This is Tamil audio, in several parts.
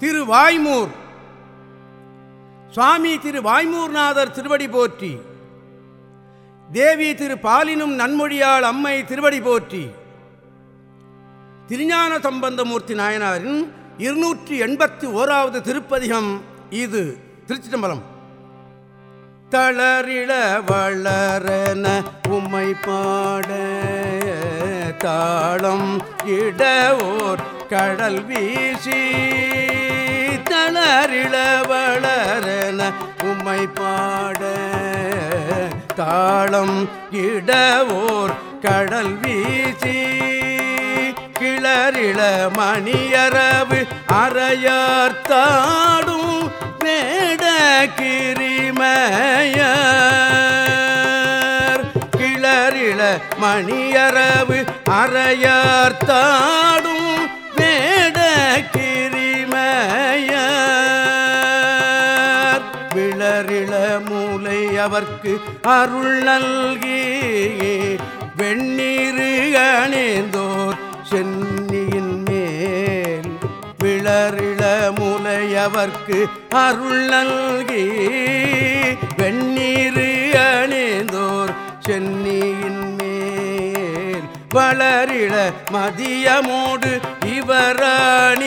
திரு வாய்மூர் சுவாமி திரு வாய்மூர்நாதர் திருவடி போற்றி. தேவி திரு பாலினும் நன்மொழியாள் அம்மை திருவடி போற்றி. திருஞான சம்பந்தமூர்த்தி நாயனாரின் இருநூற்றி எண்பத்தி ஓராவது திருப்பதிகம் இது திருச்சிதம்பரம் தளரிள வளரன உம்மை பாட தாளம் இடவோர் கடல் வீசி. தளரிள உம்மை பாட தாளம் இடவோர் கடல் வீசி. கிளறிள மணியரவு அறையார்த்தாடும் நேட கிரிமயர். கிளறிள மணியரவு அறையார்த்தாடும் மூலை அவர்க்கு அருள் நல்கி வெண்ணீரு அணிந்தோர் சென்னியின் மேல். விளரிள முலையவர்க்கு அருள் நல்கி. வெண்ணீரு அணிந்தோர் சென்னியின் மேல். வளரிள மதியமோடு இவராணீர்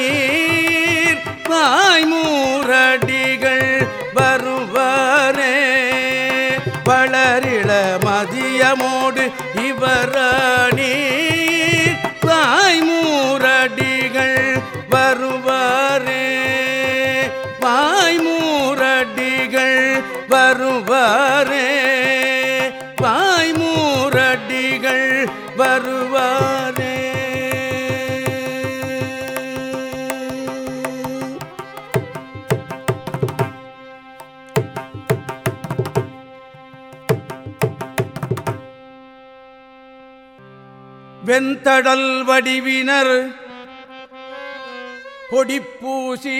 வாய்மூரடிகள் வருவாரே மதியமோடு இவரணி வெண்தடல் வடிவினர் பொடிப்பூசி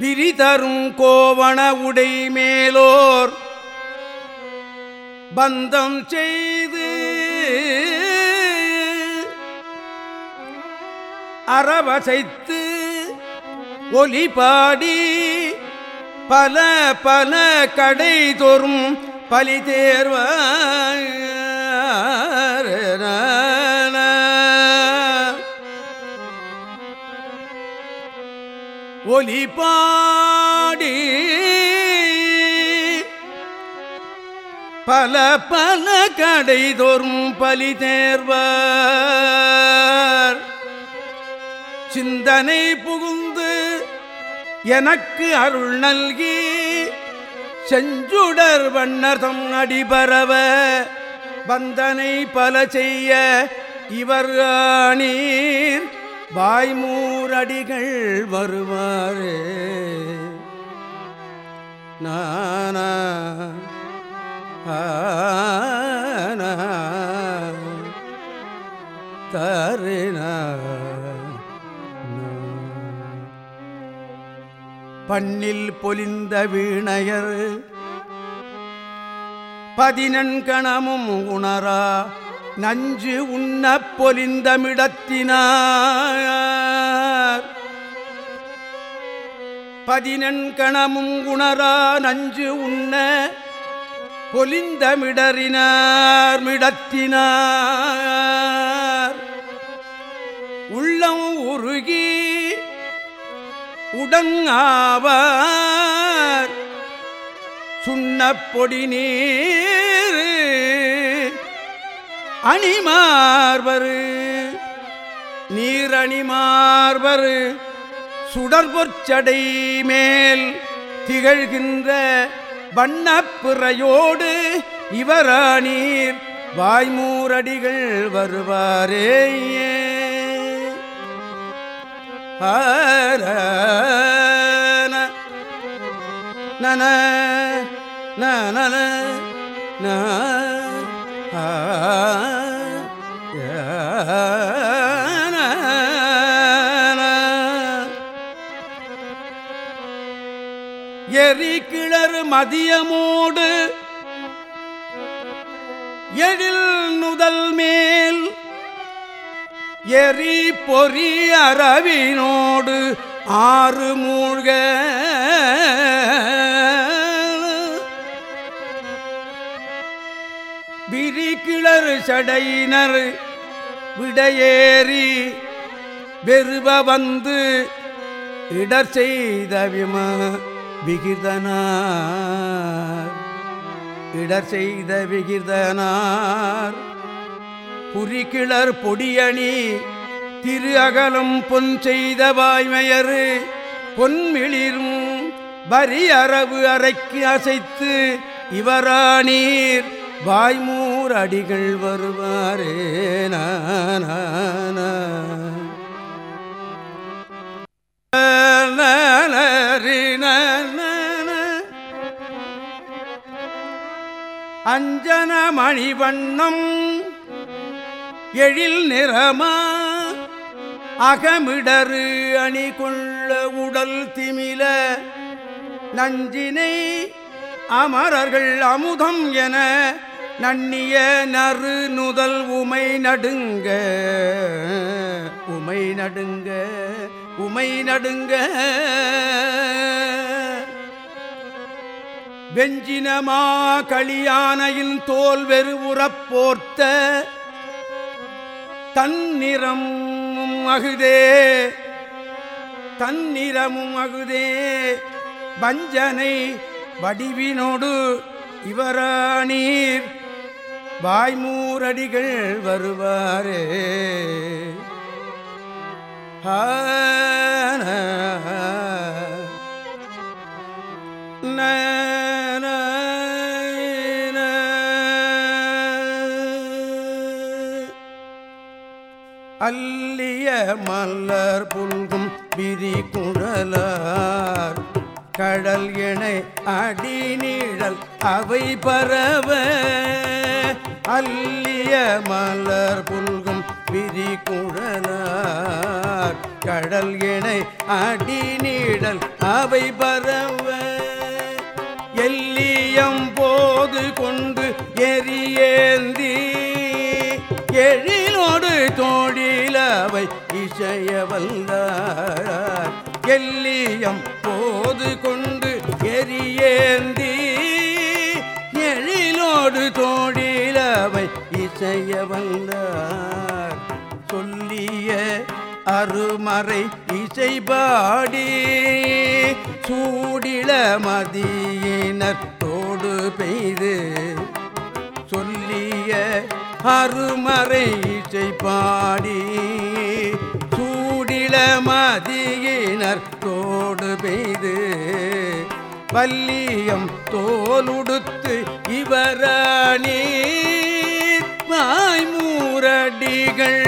விரிதரும் கோவண உடை மேலோர் பந்தம் செய்து அறவசைத்து ஒலிபாடி பல பல கடை தோறும் பலி தேர்வார் ஒலி பாடி. பல பல கடை தோறும் பலி தேர்வார். சிந்தனை புகுந்து எனக்கு அருள் நல்கி செஞ்சுடர் வண்ணர்தம் அடிபரவ வந்தனை பல செய்ய இவர் ஆணீர் வாய்மூரடிகள் வருவாரே. நானா ஆனா தருணா பண்ணில் பொலிந்த வீணையர் பதினன்கணமும் உணரா. நஞ்சு உண்ண பொலிந்தமிடத்தினார். பதினெண்கணமும் குணரா நஞ்சு உண்ண பொலிந்தமிடறினார் மிடத்தினார். உள்ளம் உருகி உடங்காவார் சுண்ணப்பொடி நீர் அணிமார்வரு நீரணிமார்வரு சுடர்பொற்சடை மேல் திகழ்கின்ற வண்ணப்பிறையோடு இவரானீர் வாய்மூரடிகள் வருவாரேயே. ஆரன நன நன எரி கிளறு மதியமோடு எழில் நுதல் மேல் எரி பொறி அரவினோடு ஆறு மூழ்க விரிகிளர் சடையினர் விடையேறி வெறுவ வந்து இடர் செய்த விமா விகிதனார் இடர் செய்த விகிதனார் புரிகிளர் பொடியணி திரு அகலம் பொன் செய்த வாய்மையரு பொன்மிளிரும் வரி அரவு அரைக்கு அசைத்து இவரானீர் வாய்மூர் அடிகள் வருவாரே நான அஞ்சன மணிவண்ணம் எழில் நிறமா அகமிடரு அணி கொள்ள உடல் திமில நஞ்சினை அமரர்கள் அமுதம் என நன்னிய நறு நுதல் உமை நடுங்க. உமை நடுங்க உமை நடுங்க. வெஞ்சினமா களியானையின் தோல் வெறுவுறப்போர்த்த தன்னிறம் தன்னிறமும் அகுதே தன்னிறமும் அகுதே. வஞ்சனை வடிவினோடு இவரானீர். வாய்மூரடிகள் வருவாரே. அல்லிய மலர் புல்கும் விரி குழலார். கடல் இணை அடி நீழல் அவை பரவ. அல்லிய மலர் புல்கும் விரி குழலார். கடல் இணை அடி நீழல் அவை பரவ. எல்லியம் போது கொண்டு எரியேந்தி. எழிலோடு தோழிலவை இசைய வந்தார். எல்லியம் போது கொண்டு எரியேந்தி எழிலோடு தோடிலவை இசைய வந்தார். சொல்லிய அருமறை இசை பாடி சூடில மதியினர் தோடு பெய்து. சொல்லிய அருமறை இசை பாடி மதியினர் தோடு பெய்து வல்லியம் தோலுடுத்து இவரணி மாய்மூரடிகள்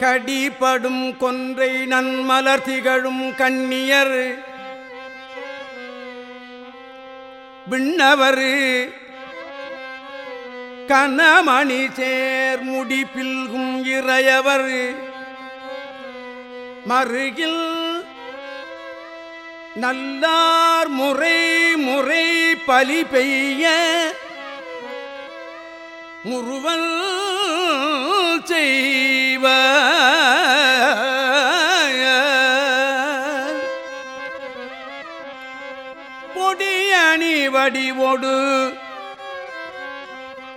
கடிபடும் கொன்றை நன்மலர் திகழும் கண்ணியர். விண்ணவர் கனமணி சேர் முடி பில்கும் இறையவர். மருகில் நல்லார் முறை முறை பலி பெய்ய முருவல் செய்வ. பொடியணி வடிவோடு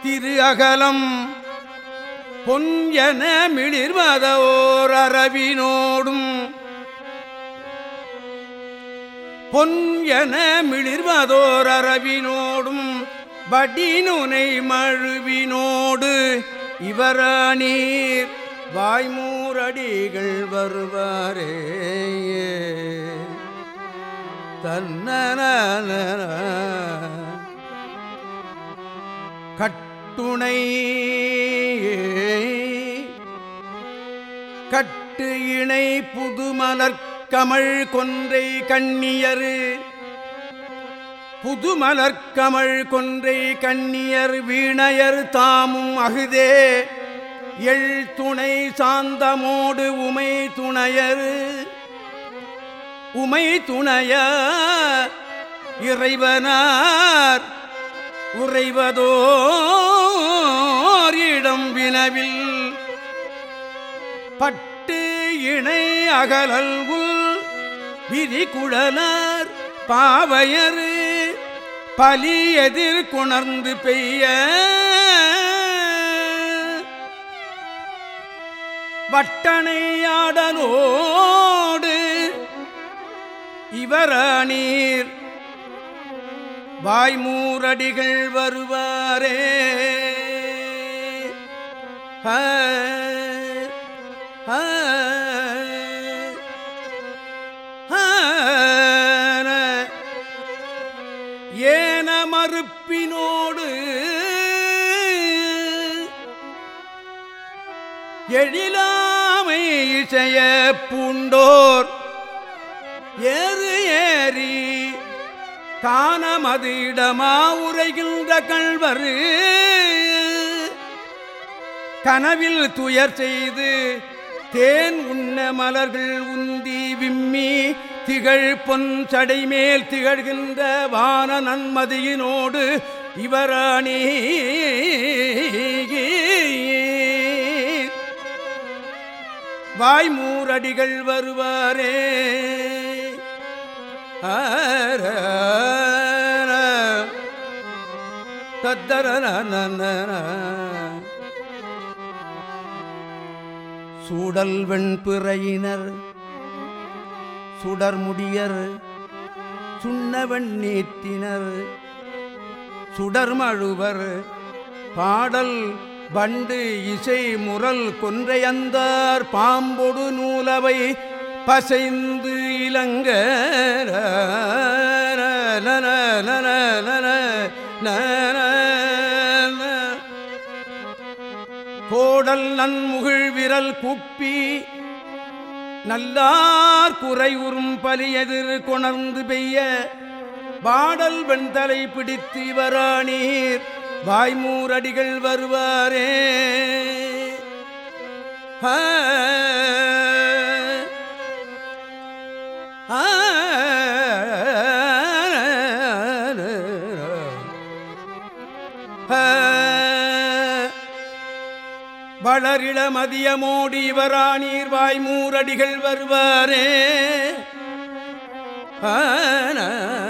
திரு அகலம் பொன் என மிளிர்வத ஓர் அரவினோடும் பொன் என மிளிர்வதோர் அரவினோடும் வடிநுனை மழுவினோடு இவரானீர். வாய்மூரடிகள் வருவாரே. தன்ன கட்டுணை. கட்டு இணை புதுமலர் கமழ் கொன்றை கண்ணியரு புதுமலர் கொன்றை கண்ணியர் வீணையர் தாமும் அகுதே. எள் துணை சாந்தமோடு உமை துணையர். உமை துணைய இறைவனார். உறைவதோரிடம் வினவில். பட்டு இணை அகலல் உள் விதி பாவையரு பலி எதிர் குணர்ந்து பெய்ய. வட்டனையாடலோடு இவரானீர் வாய்மூரடிகள் வருவாரே. ஹ. செய்ய பூண்டோர். ஏறு ஏறி காணமது இடமா உரைகின்ற கள்வரு. கனவில் துயர் செய்து தேன் உண்ண மலர்கள் உந்தி விம்மி திகழ் பொன் சடைமேல் திகழ்கின்ற வான நன்மதியினோடு இவராணி வாய்மூரடிகள் வருவாரே. தத்தர சூடல் வெண்பிறையினர் சுடர்முடியர் சுண்ணவன் நீட்டினர் சுடர்மழுவர் பாடல் வண்டு இசை முரல் கொன்றையந்தார் பாம்பொடு நூலவை பசைந்து இளங்க கோடல் நன்முகிழ் விரல் குப்பி நல்லார் குறையுறும் பலி எதிர் கொணர்ந்து பெய்ய பாடல் வெண்தலை பிடித்து வராணீர் வாய்மூரடிகள் வருவாரே. ஆ, ஆ, ஆ, வளரிள மதியமோடி வராணீர் வாய்மூரடிகள் வருவாரே. ஆன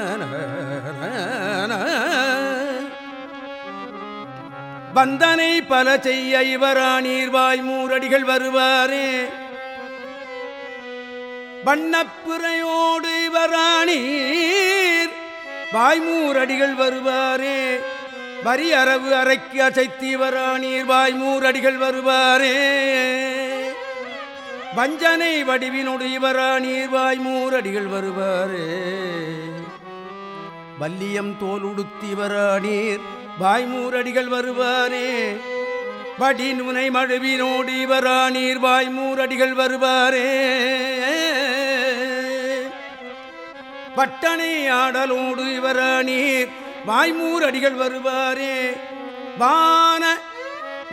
வந்தனை பல செய்ய இவராணீர் வாய்மூரடிகள் வருவாரே. வண்ணப்புறையோடு இவராணீர் வாய்மூரடிகள் வருவாரே. வரி அரவு அரைக்கு அசைத்தீவராணீர் வாய்மூரடிகள் வருவாரே. வஞ்சனை வடிவினோடு இவராணீர் வாய்மூரடிகள் வருவாரே. வல்லியம் தோல் உடுத்தி இவராணீர் வாய்மூரடிகள் வருவாரே. படி நுனை மழுவினோடு இவரானீர் வாய்மூரடிகள் வருவாரே. பட்டணை ஆடலோடு இவரானீர் வாய்மூரடிகள் வருவாரே. வான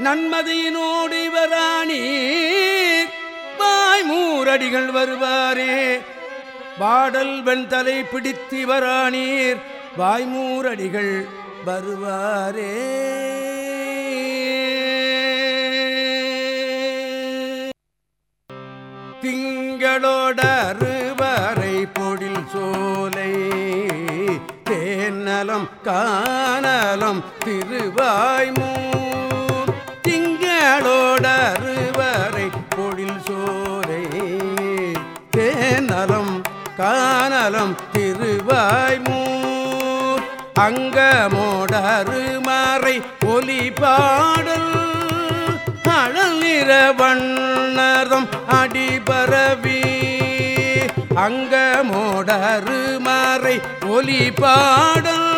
நன்மதியினோடு இவரானீர் வாய்மூரடிகள் வருவாரே. பாடல் வெண்தலை பிடித்திவரானீர் வாய்மூரடிகள் வருவாரே. திங்களோடருவரை பொழில் சோலை தேன்னலம் காணலம் திருவாய்மூர் திங்களோடருவரை பொழில் சோலை தேன்னலம் காணலம் அங்கமோடரு மாறை ஒலி பாடல் அழல் நிற வண்ணதம் அடிபரவி. அங்கமோடரு மாறை ஒலி பாடல்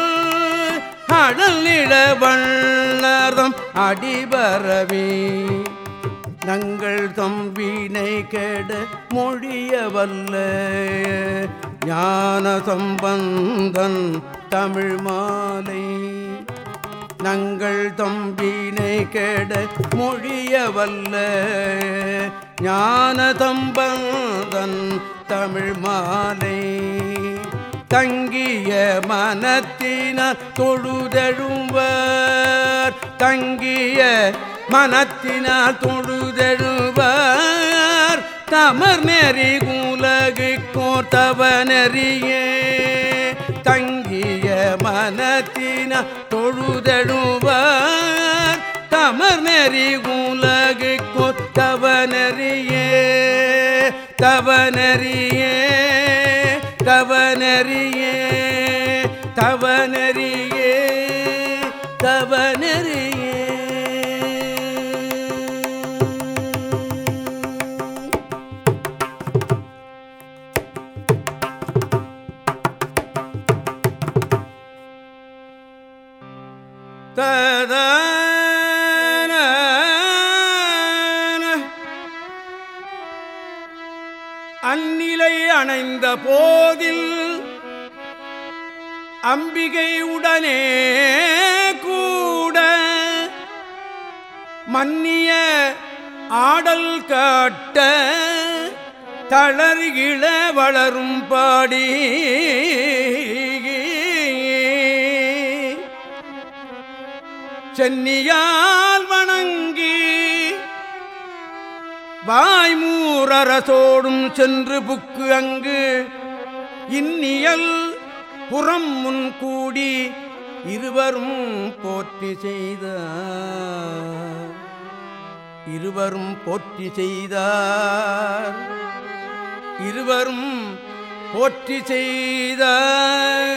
அடல் நிற வண்ணதம் அடிபரவி. நங்கள் தம்பினை கெட மொழியவல்ல. ஞான சம்பந்தன் தமிழ் மாலை. நங்கள் தம்பினை கெட மொழியவல்ல. ஞான சம்பந்தன் தமிழ் மாலை. தங்கிய மனத்தின தொழுதழும்பர். தங்கிய மனத்தினால் தொழுதெழுவார் தமர் நெறி உலகு கோத்தவ நெறியே தங்கிய மனத்தினால் தொழுதெழுவார் தமர் நெறி உலகு கொத்தவ நெறியே தவ நெறியே தவ நெறியே அந்நிலை அணைந்த போதில் அம்பிகை உடனே கூட மன்னிய ஆடல் காட்ட தளர்கிழ வளரும் பாடி சென்னியால் வணங்கி வாய்மூரரசோடும் சென்று புக்கு அங்கு இன்னியல் புறம் முன் கூடி இருவரும் போற்றி செய்த இருவரும் போற்றி செய்தார். இருவரும் போற்றி செய்தார்.